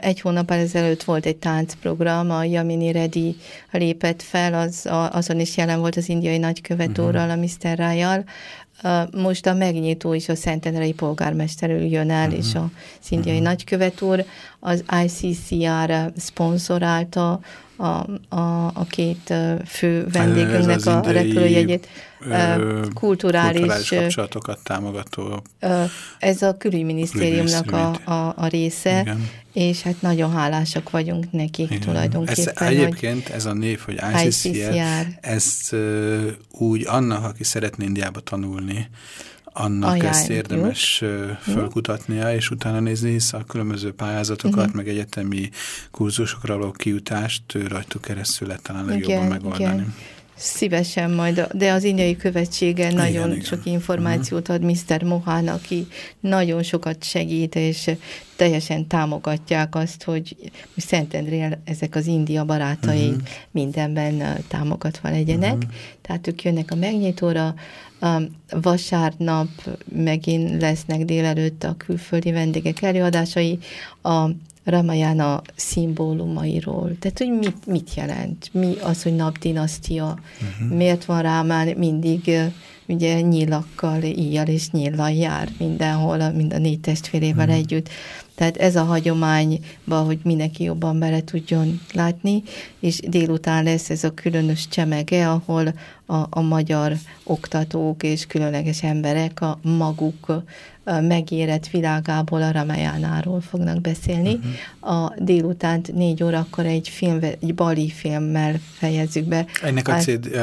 egy hónap ezelőtt volt egy táncprogram, a Yamini Reddy lépett fel, az, azon is jelen volt az indiai nagykövetőrral, uh-huh. a Mr. Rájjal, most a megnyitó is a Szentendrei polgármester jön el, uh-huh. és a indiai uh-huh. nagykövet úr az ICCR szponzorálta a, a, a két fő vendégünknek a repülőjegyét. Kulturális, kulturális kapcsolatokat támogató. Ez a külügyminisztériumnak a, a, a része, Igen. és hát nagyon hálásak vagyunk nekik Igen. tulajdonképpen. Ez, egyébként ez a név, hogy ICCR, ICCR. ez uh, úgy annak, aki szeretne Indiába tanulni, annak Ajánljuk. ezt érdemes hm? fölkutatnia, és utána nézni vissza a különböző pályázatokat, uh mhm. -huh. meg egyetemi kurzusokra való kiutást, rajtuk keresztül lehet talán legjobban megoldani. Igen. Szívesen majd, de az indiai követsége igen, nagyon igen. sok információt ad Mr. Mohan, aki nagyon sokat segít, és teljesen támogatják azt, hogy Szentendrél ezek az India barátai uh-huh. mindenben támogatva legyenek. Uh-huh. Tehát ők jönnek a megnyitóra, vasárnap megint lesznek délelőtt a külföldi vendégek előadásai, a Ramayana szimbólumairól. Tehát, hogy mit, mit jelent? Mi az, hogy napdinasztia? Uh-huh. Miért van Rámán mindig ugye nyilakkal, íjjal és nyillal jár mindenhol, mind a négy testvérével uh-huh. együtt. Tehát ez a hagyományba, hogy mindenki jobban bele tudjon látni, és délután lesz ez a különös csemege, ahol a, a magyar oktatók és különleges emberek a maguk megérett világából a Ramajánáról fognak beszélni. Uh-huh. A délutánt négy órakor egy film, egy bali filmmel fejezzük be. Ennek a,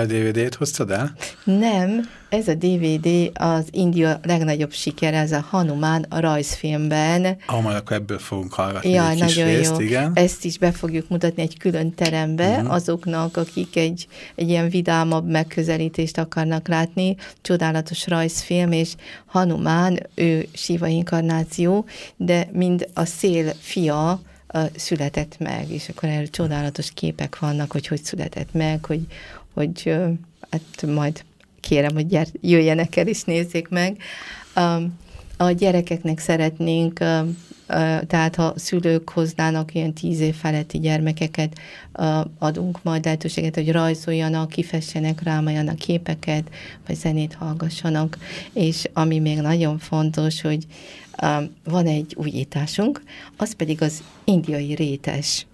DVD-t hoztad el? Nem, ez a DVD az India legnagyobb siker, ez a Hanuman a rajzfilmben. Ah, majd akkor ebből fogunk hallgatni ja, egy nagyon kis részt, jó. igen. Ezt is be fogjuk mutatni egy külön terembe uh. -huh. azoknak, akik egy, egy ilyen vidámabb megközelítést akarnak látni. Csodálatos rajzfilm, és Hanuman, ő Siva inkarnáció, de mind a szél fia, született meg, és akkor erről csodálatos képek vannak, hogy hogy született meg, hogy, hogy hát majd kérem, hogy gyere, jöjjenek el és nézzék meg. A gyerekeknek szeretnénk, tehát ha szülők hoznának ilyen tíz év feletti gyermekeket, adunk majd lehetőséget, hogy rajzoljanak, kifessenek, rámajanak képeket, vagy zenét hallgassanak, és ami még nagyon fontos, hogy van egy újításunk, az pedig az indiai rétes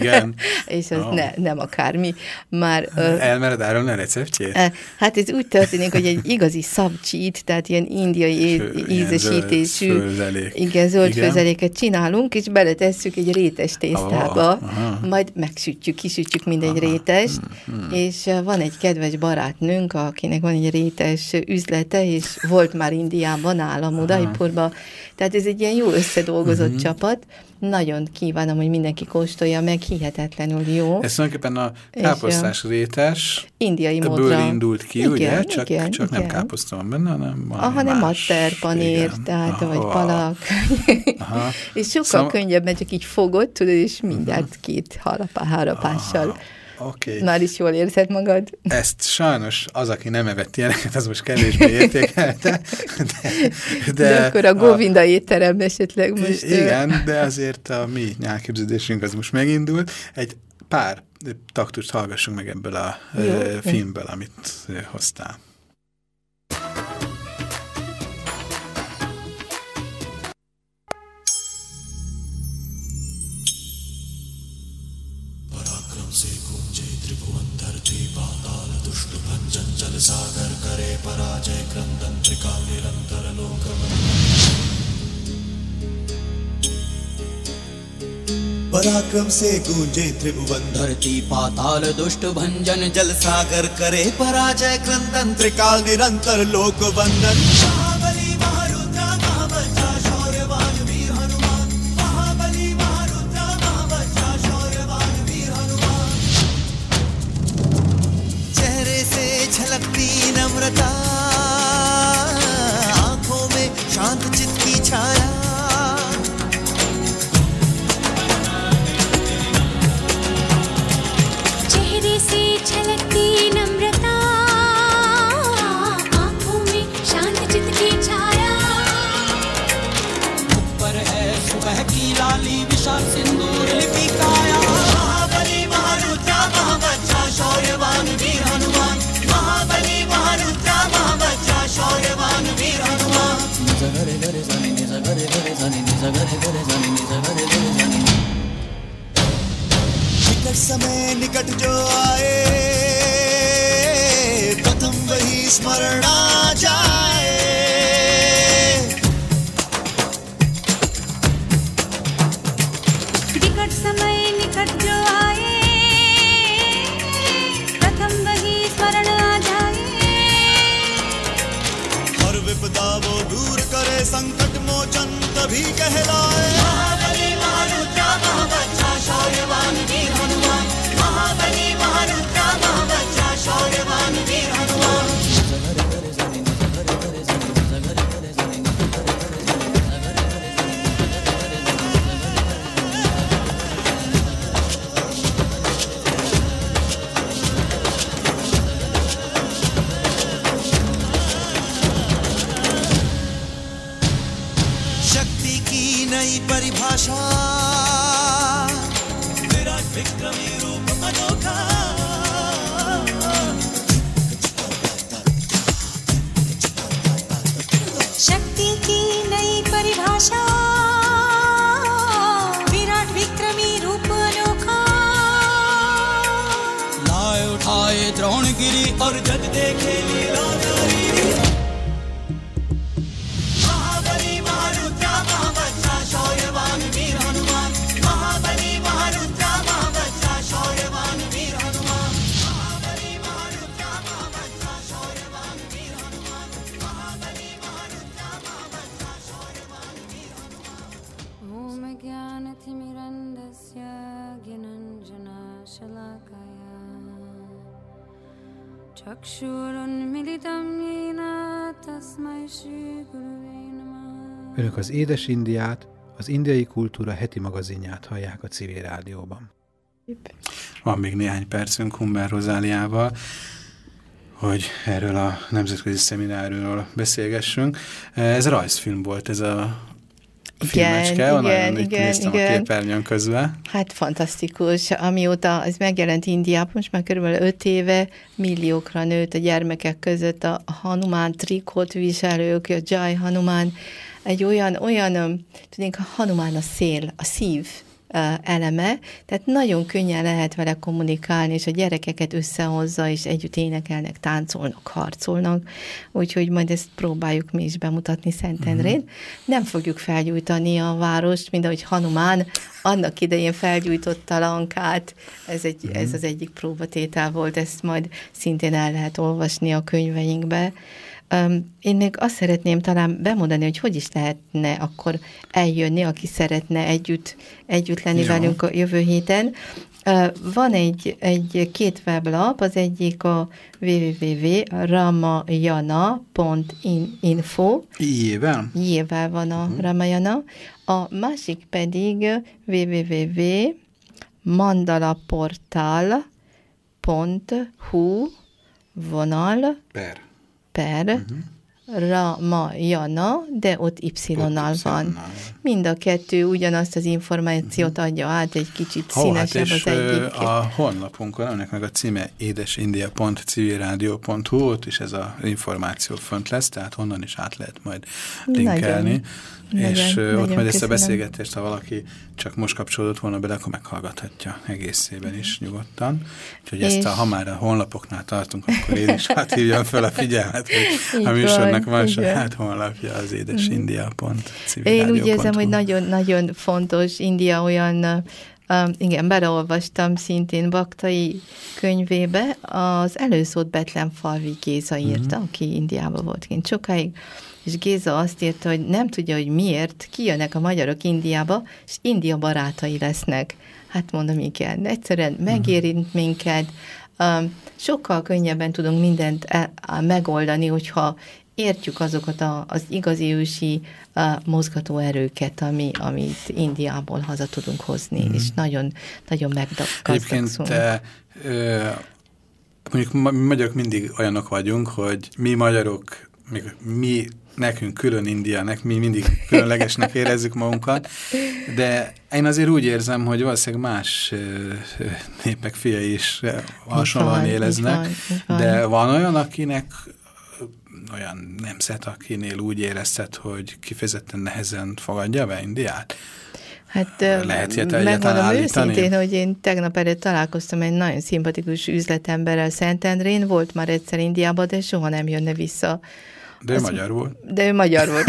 igen. és ez oh. ne, nem akármi. Már, Elmered árulni a receptjét? Hát ez úgy történik, hogy egy igazi szabcsít, tehát ilyen indiai Fő, ízesítésű, zöld igen, zöld igen. főzeléket csinálunk, és beletesszük egy rétes tésztába, oh, majd megsütjük, kisütjük mindegy aha. rétest, hmm. és van egy kedves barátnőnk, akinek van egy rétes üzlete, és volt már Indiában, állam Udaipurban, tehát ez egy ilyen jó összedolgozott uh mhm. -huh. csapat, nagyon kívánom, hogy mindenki kóstolja meg, hihetetlenül jó. Ez tulajdonképpen a káposztás rétes. Indiai módra. indult ki, igen, ugye? Csak, igen, csak igen. nem káposzta van benne, hanem valami Hanem matter, panír, tehát, Aha. vagy palak. Aha. és sokkal szóval... könnyebb, mert csak így fogod, tudod, és mindjárt két harapá, harapással. Aha Okay. Már is jól érzed magad? Ezt sajnos az, aki nem evett ilyeneket, az most kevésbé értékelte. De, de, de akkor a Govinda a, étterem esetleg most... Igen, de azért a mi nyelvképződésünk az most megindult. Egy pár taktust hallgassunk meg ebből a Jó. filmből, amit hoztál. सागर करे पराजय क्रंदन त्रिकाल निरंतर लोक पराक्रम से गूंजे त्रिभुवन धरती पाताल दुष्ट भंजन जल सागर करे पराजय क्रंदन। त्रिकाल निरंतर लोक वंदन Önök az Édes Indiát, az Indiai Kultúra heti magazinját hallják a civil rádióban. Van még néhány percünk Humber Rozáliával, hogy erről a nemzetközi szemináriumról beszélgessünk. Ez rajzfilm volt, ez a filmecske, igen, onnan itt igen, néztem a igen. képernyőn közben. Hát fantasztikus. Amióta ez megjelent Indiában, most már körülbelül öt éve milliókra nőtt a gyermekek között a Hanuman trikot viselők, a Jai Hanuman, egy olyan, olyan, tudnék, a Hanuman a szél, a szív eleme, tehát nagyon könnyen lehet vele kommunikálni, és a gyerekeket összehozza, és együtt énekelnek, táncolnak, harcolnak, úgyhogy majd ezt próbáljuk mi is bemutatni Szentendrén. Nem fogjuk felgyújtani a várost, mint ahogy Hanumán annak idején felgyújtotta Lankát, ez, egy, ez az egyik próbatétel volt, ezt majd szintén el lehet olvasni a könyveinkbe. Én még azt szeretném talán bemondani, hogy hogy is lehetne akkor eljönni, aki szeretne együtt, együtt lenni Jó. velünk a jövő héten. Van egy, egy két weblap, az egyik a www.ramayana.info, Ijével? Jével van a uh-huh. Ramayana, a másik pedig www.mandalaportal.hu vonal Per. Per uh-huh. Ramayana, de ott Y-nal van. Mind a kettő ugyanazt az információt adja át, egy kicsit Ó, hát színesebb és az egyik. a honlapunkon, ennek meg a címe édesindia.civilradio.hu, ott is ez az információ fönt lesz, tehát onnan is át lehet majd linkelni. Nagyon, és nagyon, ott majd ezt a beszélgetést, ha valaki csak most kapcsolódott volna bele, akkor meghallgathatja egészében is nyugodtan. Úgyhogy ezt a, És- ha már a honlapoknál tartunk, akkor én is áthívjam fel a figyelmet, hogy Így a műsornak van, van saját honlapja, az Én édesindia.civilradio.hu. úgy érzem, hogy nagyon-nagyon fontos. India olyan, um, igen, beleolvastam szintén Baktai könyvébe, az előszót Betlen Falvi Géza írta, aki Indiában volt kint sokáig, és Géza azt írta, hogy nem tudja, hogy miért kijönnek a magyarok Indiába, és India barátai lesznek. Hát mondom, igen, egyszerűen megérint minket, sokkal könnyebben tudunk mindent e, megoldani, hogyha értjük azokat a, az igazi ősi mozgató erőket, ami, amit Indiából haza tudunk hozni, mm. és nagyon, nagyon meggazdagszunk. Egyébként ö, mondjuk mi magyarok mindig olyanok vagyunk, hogy mi magyarok, még mi nekünk külön Indiának, mi mindig különlegesnek érezzük magunkat, de én azért úgy érzem, hogy valószínűleg más népek fiai is hasonlóan éreznek, de van olyan, akinek olyan nemzet, akinél úgy érezted, hogy kifejezetten nehezen fogadja be Indiát? Hát Lehet ilyet megmondom őszintén, hogy én tegnap előtt találkoztam egy nagyon szimpatikus üzletemberrel Szentendrén, volt már egyszer Indiában, de soha nem jönne vissza de ő magyar volt. De ő magyar volt.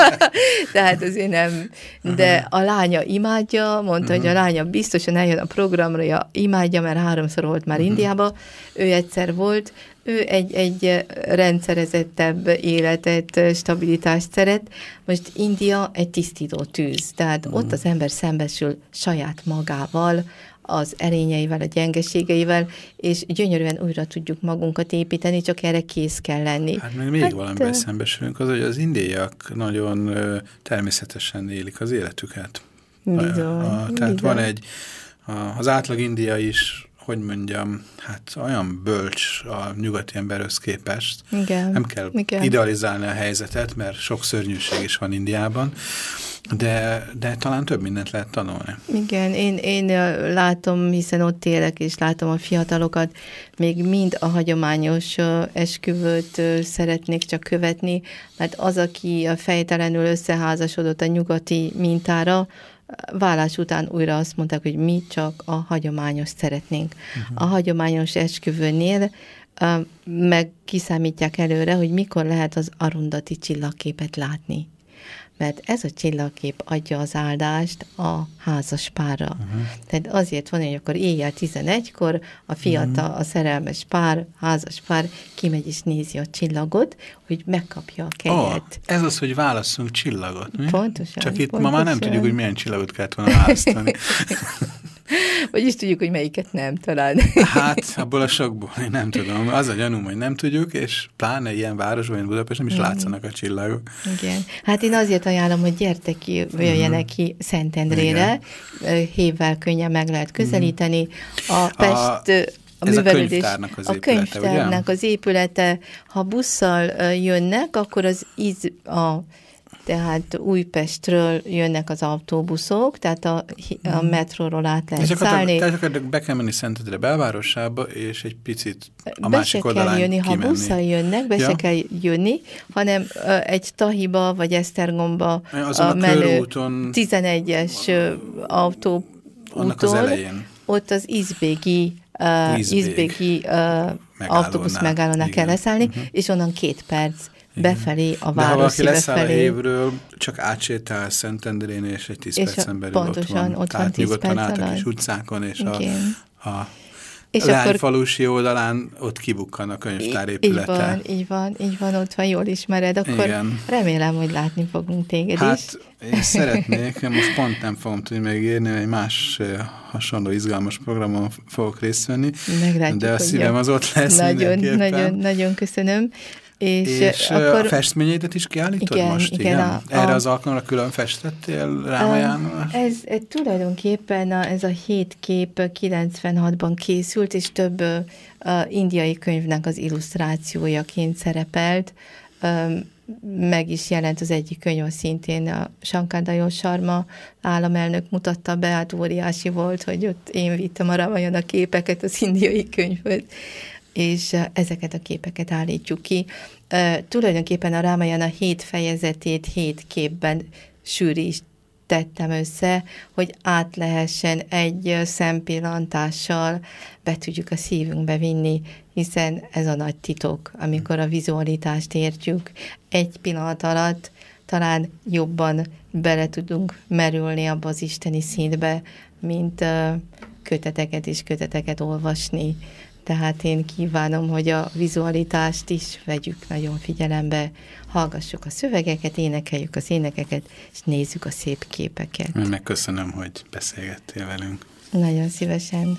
Tehát azért nem. De a lánya imádja, mondta, uh-huh. hogy a lánya biztosan eljön a programra, imádja, mert háromszor volt már uh-huh. Indiába. Ő egyszer volt, ő egy, egy rendszerezettebb életet, stabilitást szeret. Most India egy tisztító tűz, tehát uh-huh. ott az ember szembesül saját magával, az erényeivel, a gyengeségeivel, és gyönyörűen újra tudjuk magunkat építeni, csak erre kész kell lenni. Hát még, még hát, valamiben szembesülünk, az, hogy az indiaiak nagyon természetesen élik az életüket. Bizony, a, a, tehát bizony. van egy, a, az átlag india is hogy mondjam, hát olyan bölcs a nyugati emberhöz képest. Igen. Nem kell Igen. idealizálni a helyzetet, mert sok szörnyűség is van Indiában, de, de talán több mindent lehet tanulni. Igen, én, én látom, hiszen ott élek, és látom a fiatalokat, még mind a hagyományos esküvőt szeretnék csak követni, mert az, aki fejtelenül összeházasodott a nyugati mintára, vállás után újra azt mondták, hogy mi csak a hagyományos szeretnénk. Uh-huh. A hagyományos esküvőnél meg kiszámítják előre, hogy mikor lehet az arundati csillagképet látni mert ez a csillagkép adja az áldást a házas párra. Uh-huh. Tehát azért van, hogy akkor éjjel 11-kor a fiatal, uh-huh. a szerelmes pár, házas pár kimegy és nézi a csillagot, hogy megkapja a kegyet. Oh, ez az, hogy válasszunk csillagot, mi? Pontosan. Csak itt pontosan. ma már nem tudjuk, hogy milyen csillagot kellett volna választani. Vagyis tudjuk, hogy melyiket nem talán. hát, abból a sokból, én nem tudom. Az a gyanúm, hogy nem tudjuk, és pláne ilyen városban, mint Budapest, nem is mm. látszanak a csillagok. Igen. Hát én azért ajánlom, hogy gyertek ki, jöjjenek mm. ki Szentendrére. Igen. Hévvel könnyen meg lehet közelíteni. A Pest... A a Ez a könyvtárnak az a épülete, könyvtárnak ugye? az épülete. Ha busszal jönnek, akkor az íz, a tehát Újpestről jönnek az autóbuszok, tehát a, a mhm. metróról át lehet és szállni. Tehát be kell menni Szentedre belvárosába, és egy picit a be másik se kell jönni, kimenni. ha busszal jönnek, be ja. se kell jönni, hanem egy Tahiba vagy Esztergomba a menő 11-es autóúton, Annak az elején. ott az Izbégi uh, Izbégi uh, autóbusz megállónál kell leszállni, uh mhm. -huh. és onnan két perc befelé, a város De ha valaki leszáll a évről, csak átsétál Szentendrén, és egy tíz percen belül pontosan, ott van. ott van tíz nyugodtan át a kis utcákon, és Igen. a, a és Leányfalusi akkor... oldalán ott kibukkan a könyvtár épülete. Így van, így van, így van, ott van, jól ismered, akkor Igen. remélem, hogy látni fogunk téged hát, is. én szeretnék, most pont nem fogom tudni megírni, egy más hasonló izgalmas programon fogok részt venni, Meglátjuk, de a szívem az ott lesz Nagyon, nagyon, nagyon köszönöm. És, és akkor, a festményeidet is kiállítod igen, most? Igen. igen? A, Erre a, az alkalomra külön festettél Ráma Ez, ez tulajdonképpen a, ez a hét kép 96-ban készült, és több a, indiai könyvnek az illusztrációjaként szerepelt. meg is jelent az egyik könyv, szintén a Sankar Sarma államelnök mutatta be, hát óriási volt, hogy ott én vittem a Ramajan a képeket az indiai könyvhöz és ezeket a képeket állítjuk ki. Tulajdonképpen a Rámajana hét fejezetét hét képben sűrít tettem össze, hogy át lehessen egy szempillantással be tudjuk a szívünkbe vinni, hiszen ez a nagy titok, amikor a vizualitást értjük. Egy pillanat alatt talán jobban bele tudunk merülni abba az isteni szintbe, mint köteteket és köteteket olvasni. Tehát én kívánom, hogy a vizualitást is vegyük nagyon figyelembe, hallgassuk a szövegeket, énekeljük az énekeket, és nézzük a szép képeket. Megköszönöm, hogy beszélgettél velünk. Nagyon szívesen.